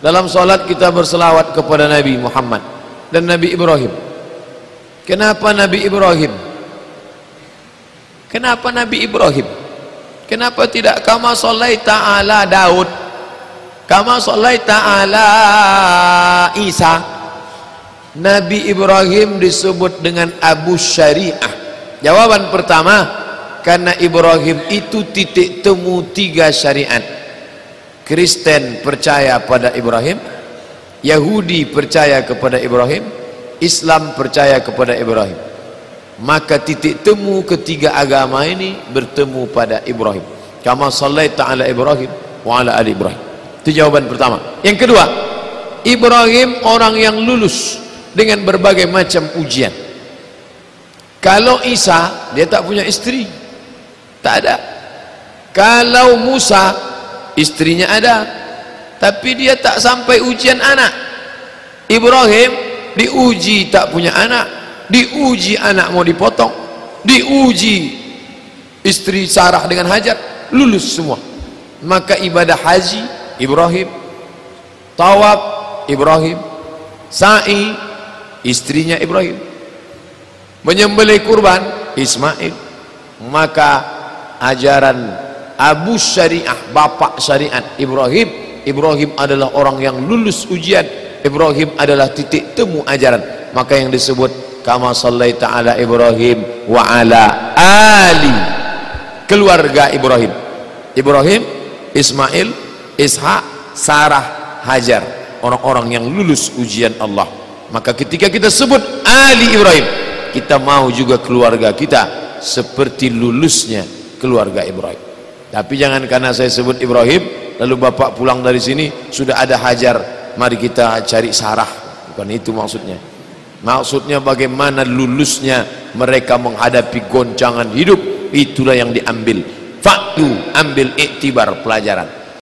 dalam solat kita berselawat kepada Nabi Muhammad dan Nabi Ibrahim. Kenapa Nabi Ibrahim? Kenapa Nabi Ibrahim? Kenapa tidak? Kama solaita ala Daud. Kama solaita ala Isa. Nabi Ibrahim disebut dengan Abu Syariah. Jawaban pertama karena Ibrahim itu titik temu tiga syariat Kristen percaya pada Ibrahim Yahudi percaya kepada Ibrahim Islam percaya kepada Ibrahim. Maka titik temu ketiga agama ini bertemu pada Ibrahim. Kama sallaita ala Ibrahim wa ala ali Ibrahim. Itu jawaban pertama. Yang kedua Ibrahim orang yang lulus dengan berbagai macam ujian. Kalau Isa dia tak punya istri. Tak ada. Kalau Musa istrinya ada tapi dia tak sampai ujian anak. Ibrahim diuji tak punya anak diuji anak mau dipotong diuji istri Sarah dengan Hajar lulus semua. Maka ibadah haji Ibrahim. Tawab Ibrahim. Sa'i istrinya Ibrahim. Menyembelih kurban Ismail. Maka ajaran Abu Syariah bapak syariat Ibrahim. Ibrahim adalah orang yang lulus ujian. Ibrahim adalah titik temu ajaran. Maka yang disebut kama sallaita ala Ibrahim wa ala ali. Keluarga Ibrahim. Ibrahim Ismail Ishak Sarah Hajar. Orang-orang yang lulus ujian Allah. Maka ketika kita sebut Ali Ibrahim kita mau juga keluarga kita seperti lulusnya keluarga Ibrahim tapi jangan karena saya sebut Ibrahim lalu bapak pulang dari sini sudah ada hajar. Mari kita cari sarah. Bukan itu maksudnya. Maksudnya bagaimana lulusnya mereka menghadapi goncangan hidup. Itulah yang diambil. Faktu ambil iktibar pelajaran